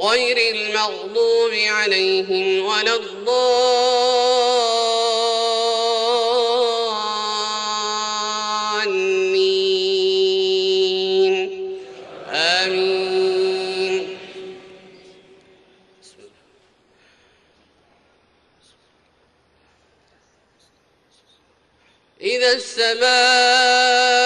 غير المغضوب عليهم ولا الضالين. آمين. إذا السماء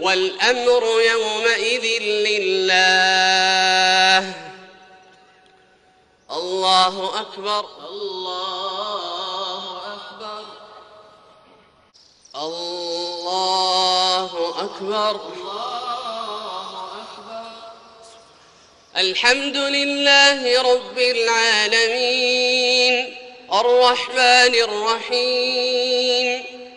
والأمر يومئذ لله. الله أكبر. الله أكبر. الله أكبر. الحمد لله رب العالمين. الرحمن الرحيم.